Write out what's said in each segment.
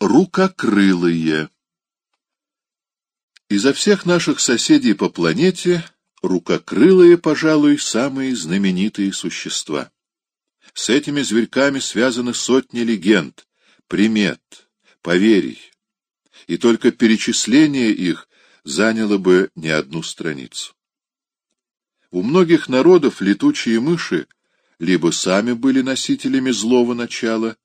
Рукокрылые Изо всех наших соседей по планете рукокрылые, пожалуй, самые знаменитые существа. С этими зверьками связаны сотни легенд, примет, поверий, и только перечисление их заняло бы не одну страницу. У многих народов летучие мыши либо сами были носителями злого начала,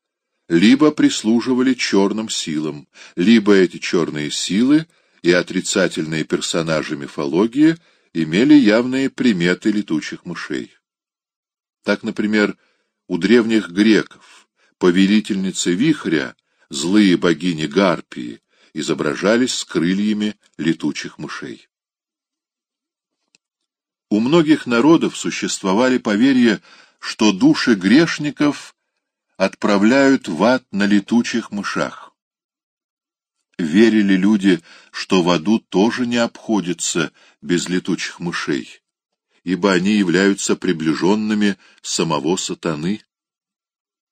либо прислуживали черным силам, либо эти черные силы и отрицательные персонажи мифологии имели явные приметы летучих мышей. Так, например, у древних греков повелительницы вихря, злые богини Гарпии, изображались с крыльями летучих мышей. У многих народов существовали поверья, что души грешников отправляют в ад на летучих мышах. Верили люди, что в аду тоже не обходится без летучих мышей, ибо они являются приближенными самого сатаны.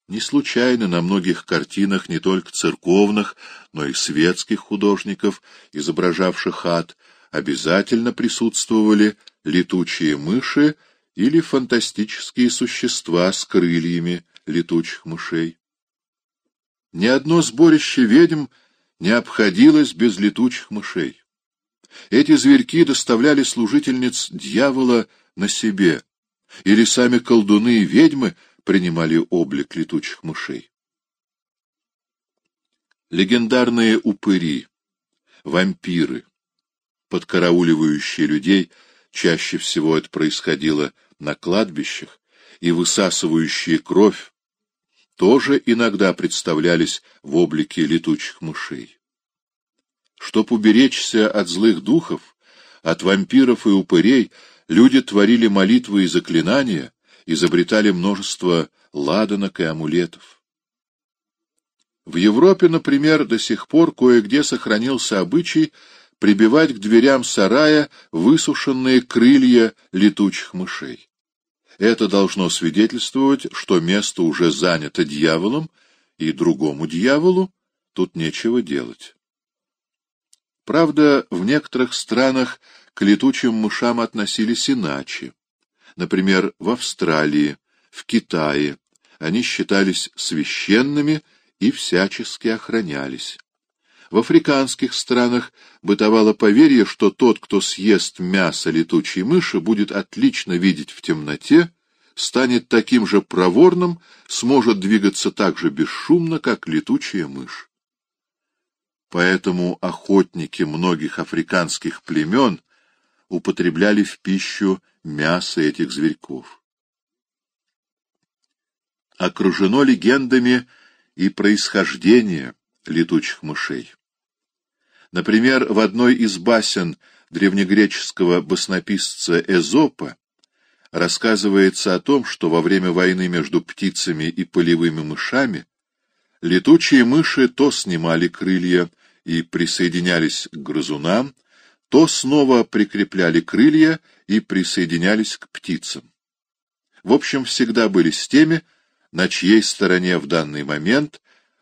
Не случайно на многих картинах не только церковных, но и светских художников, изображавших ад, обязательно присутствовали летучие мыши или фантастические существа с крыльями, летучих мышей. Ни одно сборище ведьм не обходилось без летучих мышей. Эти зверьки доставляли служительниц дьявола на себе, или сами колдуны и ведьмы принимали облик летучих мышей. Легендарные упыри, вампиры, подкарауливающие людей, чаще всего это происходило на кладбищах, и высасывающие кровь, тоже иногда представлялись в облике летучих мышей. Чтоб уберечься от злых духов, от вампиров и упырей, люди творили молитвы и заклинания, изобретали множество ладанок и амулетов. В Европе, например, до сих пор кое-где сохранился обычай прибивать к дверям сарая высушенные крылья летучих мышей. Это должно свидетельствовать, что место уже занято дьяволом, и другому дьяволу тут нечего делать. Правда, в некоторых странах к летучим мышам относились иначе. Например, в Австралии, в Китае они считались священными и всячески охранялись. В африканских странах бытовало поверье, что тот, кто съест мясо летучей мыши, будет отлично видеть в темноте, станет таким же проворным, сможет двигаться так же бесшумно, как летучая мышь. Поэтому охотники многих африканских племен употребляли в пищу мясо этих зверьков. Окружено легендами и происхождение летучих мышей. Например, в одной из басен древнегреческого баснописца Эзопа рассказывается о том, что во время войны между птицами и полевыми мышами летучие мыши то снимали крылья и присоединялись к грызунам, то снова прикрепляли крылья и присоединялись к птицам. В общем, всегда были с теми, на чьей стороне в данный момент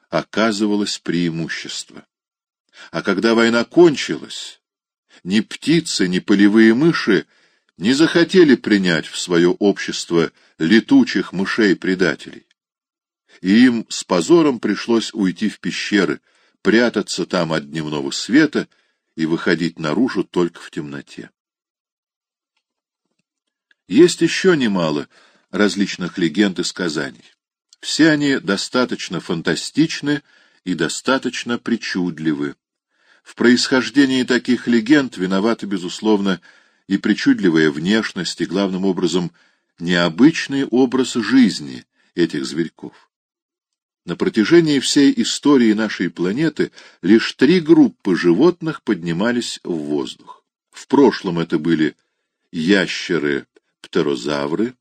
оказывалось преимущество. А когда война кончилась, ни птицы, ни полевые мыши не захотели принять в свое общество летучих мышей-предателей. И им с позором пришлось уйти в пещеры, прятаться там от дневного света и выходить наружу только в темноте. Есть еще немало различных легенд и сказаний. Все они достаточно фантастичны и достаточно причудливы. В происхождении таких легенд виноваты, безусловно, и причудливая внешность, и, главным образом, необычный образ жизни этих зверьков. На протяжении всей истории нашей планеты лишь три группы животных поднимались в воздух. В прошлом это были ящеры-птерозавры,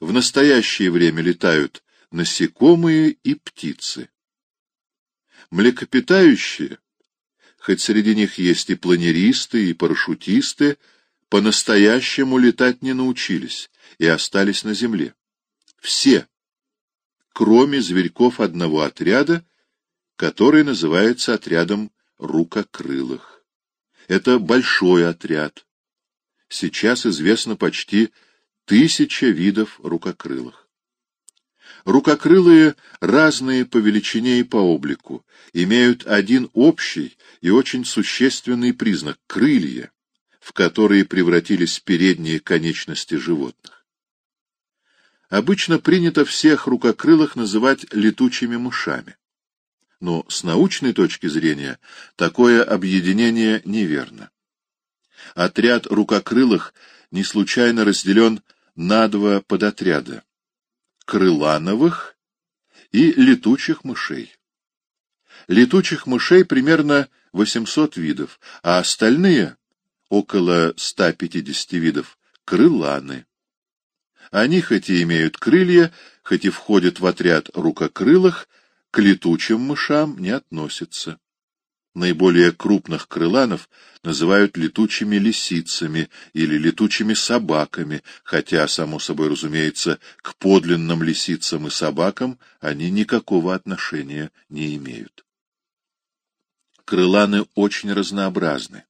в настоящее время летают насекомые и птицы. Млекопитающие хоть среди них есть и планеристы, и парашютисты, по-настоящему летать не научились и остались на земле. Все, кроме зверьков одного отряда который называется отрядом рукокрылых. Это большой отряд. Сейчас известно почти тысяча видов рукокрылых. Рукокрылые разные по величине и по облику, имеют один общий и очень существенный признак — крылья, в которые превратились передние конечности животных. Обычно принято всех рукокрылых называть летучими мышами. Но с научной точки зрения такое объединение неверно. Отряд рукокрылых не случайно разделен на два подотряда — крылановых и летучих мышей. Летучих мышей примерно 800 видов, а остальные, около 150 видов, крыланы. Они хоть и имеют крылья, хоть и входят в отряд рукокрылых, к летучим мышам не относятся. Наиболее крупных крыланов называют летучими лисицами или летучими собаками, хотя, само собой разумеется, к подлинным лисицам и собакам они никакого отношения не имеют. Крыланы очень разнообразны.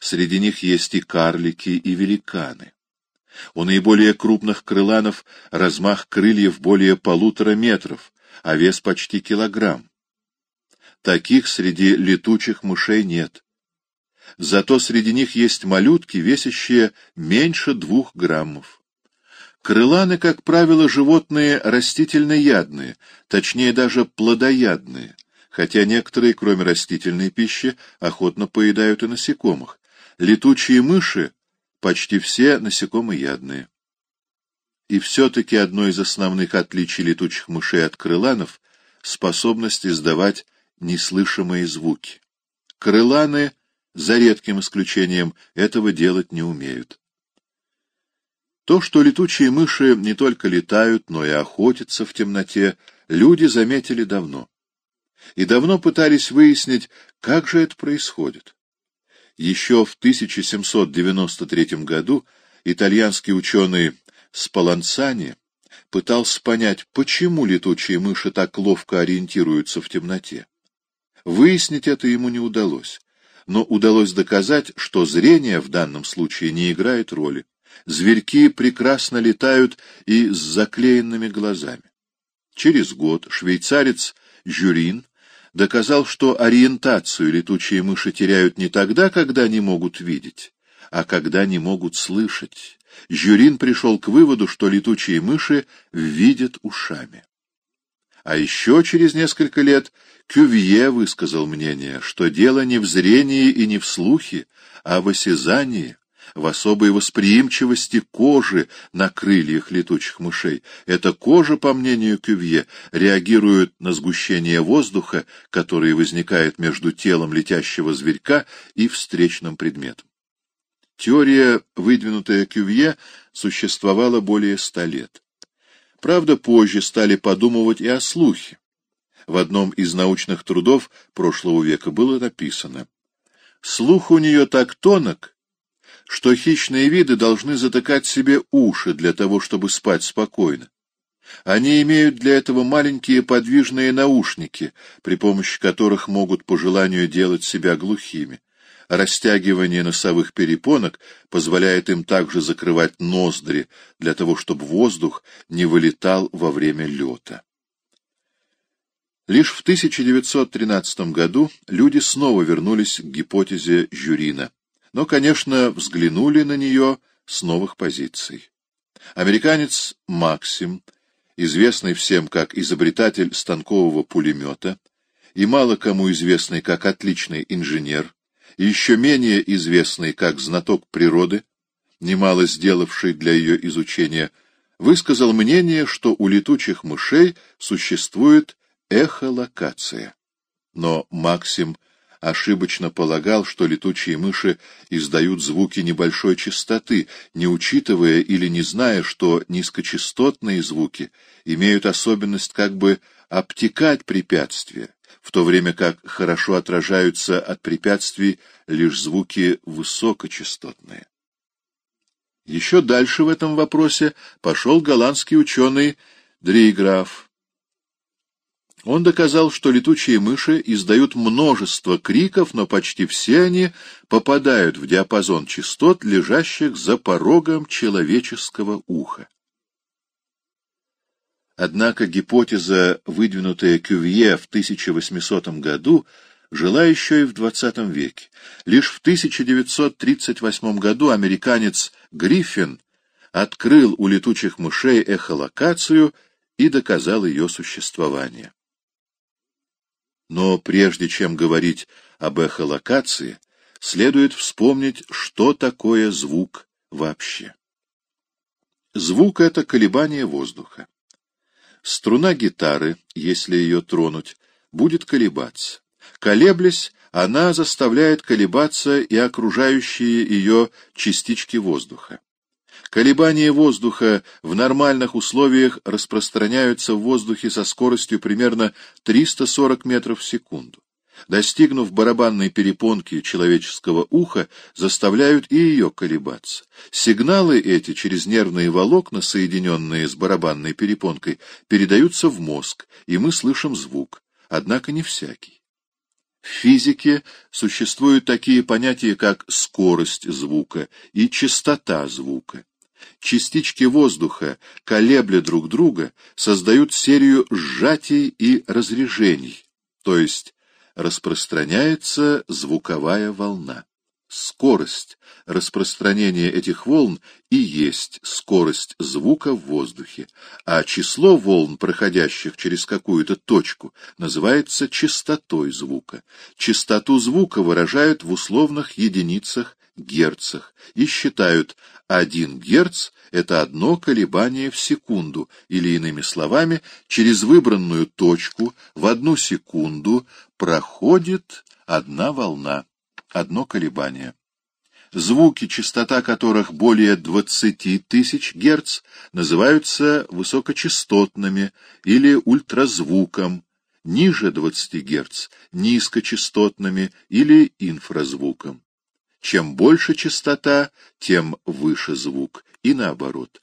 Среди них есть и карлики, и великаны. У наиболее крупных крыланов размах крыльев более полутора метров, а вес почти килограмм. Таких среди летучих мышей нет. Зато среди них есть малютки, весящие меньше двух граммов. Крыланы, как правило, животные растительноядные, точнее даже плодоядные, хотя некоторые, кроме растительной пищи, охотно поедают и насекомых. Летучие мыши почти все насекомоядные. И все-таки одно из основных отличий летучих мышей от крыланов — способность издавать неслышимые звуки. Крыланы, за редким исключением, этого делать не умеют. То, что летучие мыши не только летают, но и охотятся в темноте, люди заметили давно. И давно пытались выяснить, как же это происходит. Еще в 1793 году итальянский ученый Спаланцани пытался понять, почему летучие мыши так ловко ориентируются в темноте. Выяснить это ему не удалось, но удалось доказать, что зрение в данном случае не играет роли. Зверьки прекрасно летают и с заклеенными глазами. Через год швейцарец Жюрин доказал, что ориентацию летучие мыши теряют не тогда, когда не могут видеть, а когда не могут слышать. Жюрин пришел к выводу, что летучие мыши видят ушами. А еще через несколько лет Кювье высказал мнение, что дело не в зрении и не в слухе, а в осязании, в особой восприимчивости кожи на крыльях летучих мышей. Эта кожа, по мнению Кювье, реагирует на сгущение воздуха, которое возникает между телом летящего зверька и встречным предметом. Теория, выдвинутая Кювье, существовала более ста лет. Правда, позже стали подумывать и о слухе. В одном из научных трудов прошлого века было написано «Слух у нее так тонок, что хищные виды должны затыкать себе уши для того, чтобы спать спокойно. Они имеют для этого маленькие подвижные наушники, при помощи которых могут по желанию делать себя глухими. Растягивание носовых перепонок позволяет им также закрывать ноздри, для того, чтобы воздух не вылетал во время лета. Лишь в 1913 году люди снова вернулись к гипотезе Жюрина но, конечно, взглянули на нее с новых позиций. Американец Максим, известный всем как изобретатель станкового пулемета и мало кому известный как отличный инженер, еще менее известный как знаток природы, немало сделавший для ее изучения, высказал мнение, что у летучих мышей существует эхолокация. Но Максим ошибочно полагал, что летучие мыши издают звуки небольшой частоты, не учитывая или не зная, что низкочастотные звуки имеют особенность как бы обтекать препятствия, в то время как хорошо отражаются от препятствий лишь звуки высокочастотные. Еще дальше в этом вопросе пошел голландский ученый Дрейграф, Он доказал, что летучие мыши издают множество криков, но почти все они попадают в диапазон частот, лежащих за порогом человеческого уха. Однако гипотеза, выдвинутая Кювье в 1800 году, жила еще и в XX веке. Лишь в 1938 году американец Гриффин открыл у летучих мышей эхолокацию и доказал ее существование. Но прежде чем говорить об эхолокации, следует вспомнить, что такое звук вообще. Звук — это колебание воздуха. Струна гитары, если ее тронуть, будет колебаться. Колеблясь, она заставляет колебаться и окружающие ее частички воздуха. Колебания воздуха в нормальных условиях распространяются в воздухе со скоростью примерно 340 метров в секунду. Достигнув барабанной перепонки человеческого уха, заставляют и ее колебаться. Сигналы эти через нервные волокна, соединенные с барабанной перепонкой, передаются в мозг, и мы слышим звук, однако не всякий. В физике существуют такие понятия, как скорость звука и частота звука. Частички воздуха, колебля друг друга, создают серию сжатий и разрежений, то есть распространяется звуковая волна. Скорость распространения этих волн и есть скорость звука в воздухе, а число волн, проходящих через какую-то точку, называется частотой звука. Частоту звука выражают в условных единицах герцах и считают 1 герц — это одно колебание в секунду, или, иными словами, через выбранную точку в одну секунду проходит одна волна, одно колебание. Звуки, частота которых более 20 тысяч герц, называются высокочастотными или ультразвуком, ниже 20 герц — низкочастотными или инфразвуком. Чем больше частота, тем выше звук, и наоборот.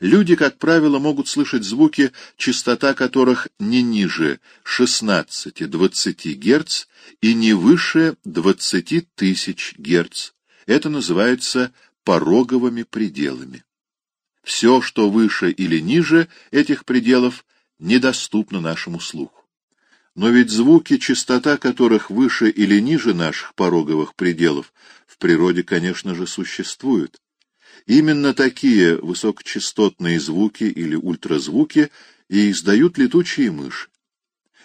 Люди, как правило, могут слышать звуки, частота которых не ниже 16-20 Гц и не выше 20 тысяч Гц. Это называется пороговыми пределами. Все, что выше или ниже этих пределов, недоступно нашему слуху. Но ведь звуки, частота которых выше или ниже наших пороговых пределов, природе, конечно же, существуют. Именно такие высокочастотные звуки или ультразвуки и издают летучие мыши.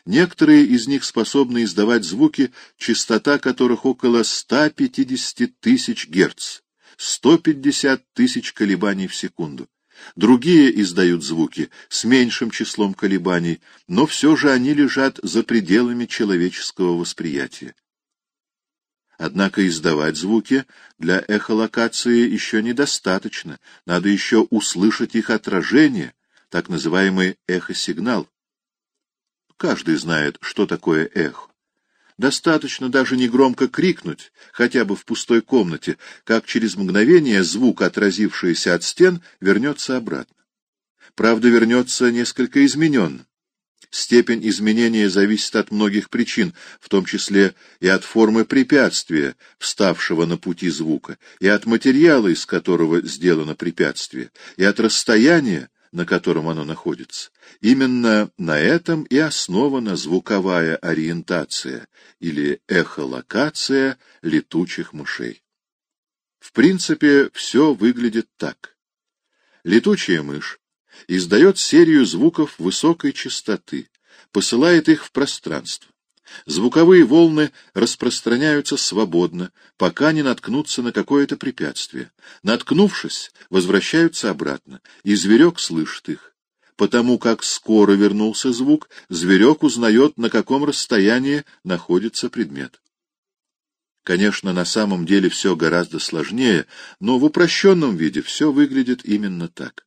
Некоторые из них способны издавать звуки, частота которых около 150 тысяч герц, 150 тысяч колебаний в секунду. Другие издают звуки с меньшим числом колебаний, но все же они лежат за пределами человеческого восприятия. Однако издавать звуки для эхолокации еще недостаточно, надо еще услышать их отражение, так называемый эхосигнал. Каждый знает, что такое эхо. Достаточно даже негромко крикнуть, хотя бы в пустой комнате, как через мгновение звук, отразившийся от стен, вернется обратно. Правда, вернется несколько изменен. Степень изменения зависит от многих причин, в том числе и от формы препятствия, вставшего на пути звука, и от материала, из которого сделано препятствие, и от расстояния, на котором оно находится. Именно на этом и основана звуковая ориентация или эхолокация летучих мышей. В принципе, все выглядит так. Летучая мышь издает серию звуков высокой частоты, посылает их в пространство. Звуковые волны распространяются свободно, пока не наткнутся на какое-то препятствие. Наткнувшись, возвращаются обратно, и зверек слышит их. Потому как скоро вернулся звук, зверек узнает, на каком расстоянии находится предмет. Конечно, на самом деле все гораздо сложнее, но в упрощенном виде все выглядит именно так.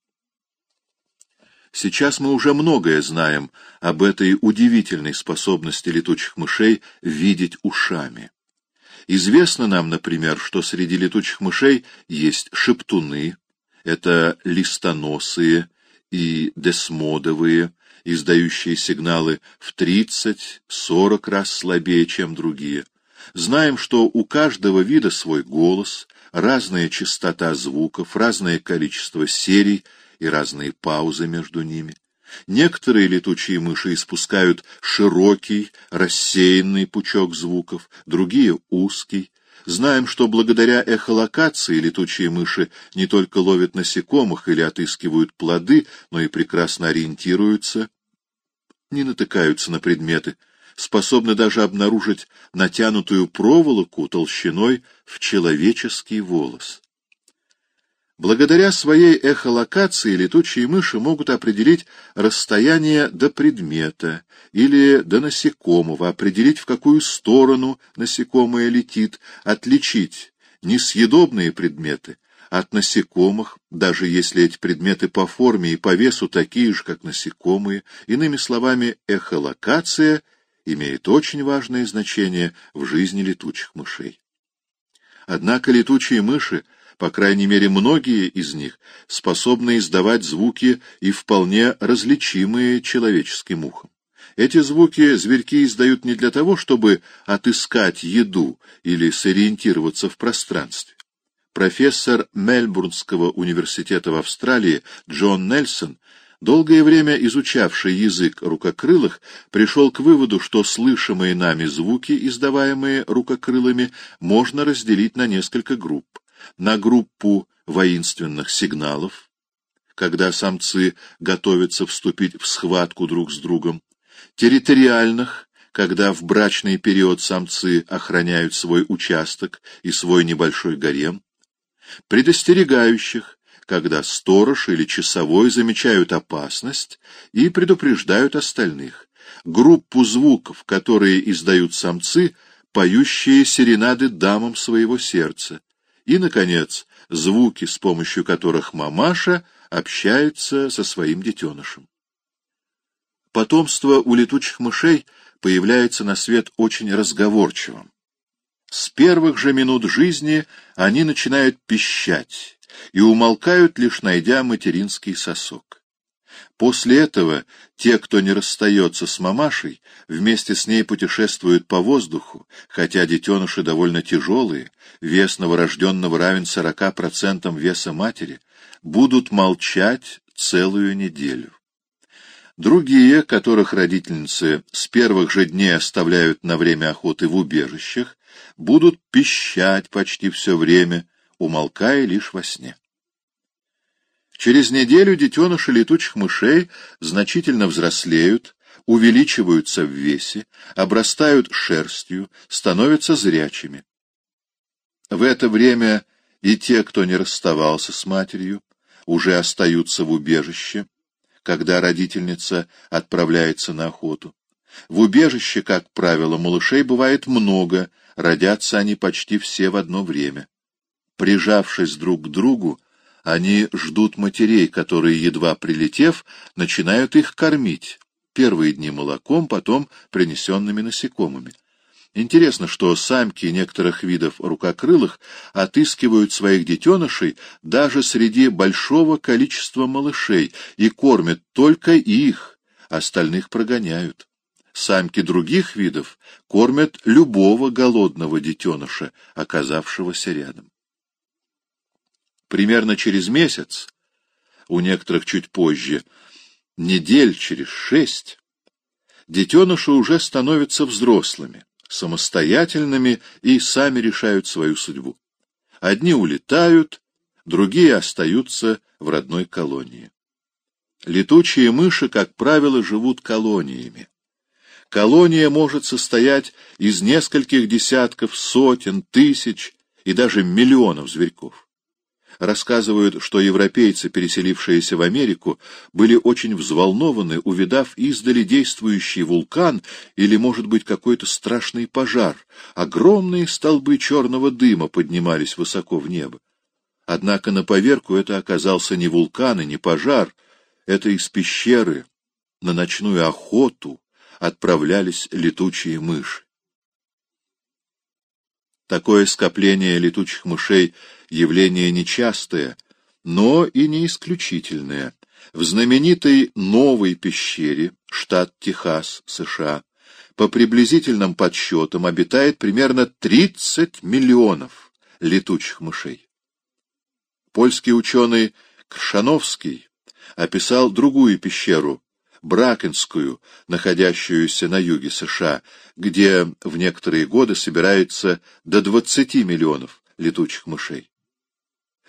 Сейчас мы уже многое знаем об этой удивительной способности летучих мышей видеть ушами. Известно нам, например, что среди летучих мышей есть шептуны, это листоносые и десмодовые, издающие сигналы в 30-40 раз слабее, чем другие. Знаем, что у каждого вида свой голос, разная частота звуков, разное количество серий и разные паузы между ними. Некоторые летучие мыши испускают широкий, рассеянный пучок звуков, другие — узкий. Знаем, что благодаря эхолокации летучие мыши не только ловят насекомых или отыскивают плоды, но и прекрасно ориентируются, не натыкаются на предметы, способны даже обнаружить натянутую проволоку толщиной в человеческий волос. Благодаря своей эхолокации летучие мыши могут определить расстояние до предмета или до насекомого, определить, в какую сторону насекомое летит, отличить несъедобные предметы от насекомых, даже если эти предметы по форме и по весу такие же, как насекомые. Иными словами, эхолокация имеет очень важное значение в жизни летучих мышей. Однако летучие мыши — по крайней мере многие из них, способны издавать звуки и вполне различимые человеческим ухом. Эти звуки зверьки издают не для того, чтобы отыскать еду или сориентироваться в пространстве. Профессор Мельбурнского университета в Австралии Джон Нельсон, долгое время изучавший язык рукокрылых, пришел к выводу, что слышимые нами звуки, издаваемые рукокрылыми, можно разделить на несколько групп на группу воинственных сигналов, когда самцы готовятся вступить в схватку друг с другом, территориальных, когда в брачный период самцы охраняют свой участок и свой небольшой гарем, предостерегающих, когда сторож или часовой замечают опасность и предупреждают остальных, группу звуков, которые издают самцы, поющие серенады дамам своего сердца, и, наконец, звуки, с помощью которых мамаша общается со своим детенышем. Потомство у летучих мышей появляется на свет очень разговорчивым. С первых же минут жизни они начинают пищать и умолкают, лишь найдя материнский сосок. После этого те, кто не расстается с мамашей, вместе с ней путешествуют по воздуху, хотя детеныши довольно тяжелые, вес новорожденного равен 40% веса матери, будут молчать целую неделю. Другие, которых родительницы с первых же дней оставляют на время охоты в убежищах, будут пищать почти все время, умолкая лишь во сне. Через неделю детеныши летучих мышей значительно взрослеют, увеличиваются в весе, обрастают шерстью, становятся зрячими. В это время и те, кто не расставался с матерью, уже остаются в убежище, когда родительница отправляется на охоту. В убежище, как правило, малышей бывает много, родятся они почти все в одно время. Прижавшись друг к другу, они ждут матерей, которые, едва прилетев, начинают их кормить. Первые дни молоком, потом принесенными насекомыми. Интересно, что самки некоторых видов рукокрылых отыскивают своих детенышей даже среди большого количества малышей и кормят только их, остальных прогоняют. Самки других видов кормят любого голодного детеныша, оказавшегося рядом. Примерно через месяц, у некоторых чуть позже, недель через шесть, детеныши уже становятся взрослыми, самостоятельными и сами решают свою судьбу. Одни улетают, другие остаются в родной колонии. Летучие мыши, как правило, живут колониями. Колония может состоять из нескольких десятков, сотен, тысяч и даже миллионов зверьков рассказывают, что европейцы, переселившиеся в Америку, были очень взволнованы, увидав издали действующий вулкан или, может быть, какой-то страшный пожар. Огромные столбы черного дыма поднимались высоко в небо. Однако на поверку это оказался не вулкан и не пожар, это из пещеры на ночную охоту отправлялись летучие мыши. Такое скопление летучих мышей — явление нечастое, но и не исключительное. В знаменитой новой пещере, штат Техас, США, по приблизительным подсчетам обитает примерно 30 миллионов летучих мышей. Польский ученый Кршановский описал другую пещеру, Бракенскую, находящуюся на юге США, где в некоторые годы собирается до 20 миллионов летучих мышей.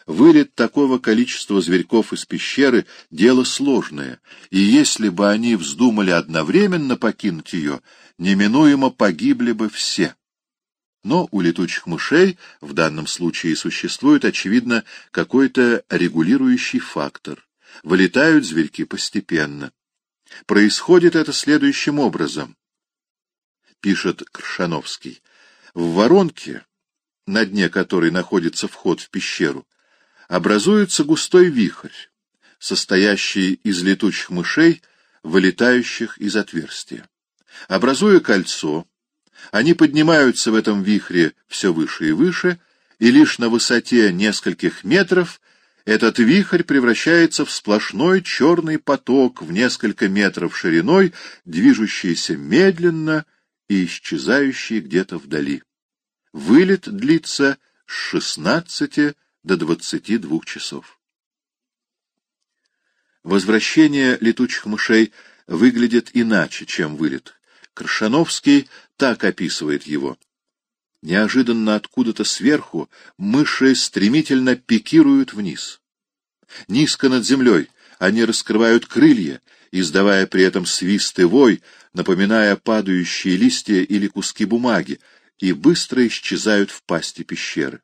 Вылет такого количества зверьков из пещеры — дело сложное, и если бы они вздумали одновременно покинуть ее, неминуемо погибли бы все. Но у летучих мышей в данном случае существует, очевидно, какой-то регулирующий фактор. Вылетают зверьки постепенно. Происходит это следующим образом. Пишет Кршановский. В воронке, на дне которой находится вход в пещеру, образуется густой вихрь, состоящий из летучих мышей, вылетающих из отверстия. Образуя кольцо, они поднимаются в этом вихре все выше и выше, и лишь на высоте нескольких метров этот вихрь превращается в сплошной черный поток в несколько метров шириной, движущийся медленно и исчезающий где-то вдали. Вылет длится с 16 до 22 часов. Возвращение летучих мышей выглядит иначе, чем вылет. Кршановский так описывает его. Неожиданно откуда-то сверху мыши стремительно пикируют вниз. Низко над землей они раскрывают крылья, издавая при этом свист и вой, напоминая падающие листья или куски бумаги, и быстро исчезают в пасти пещеры.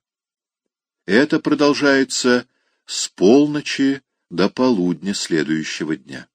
Это продолжается с полночи до полудня следующего дня.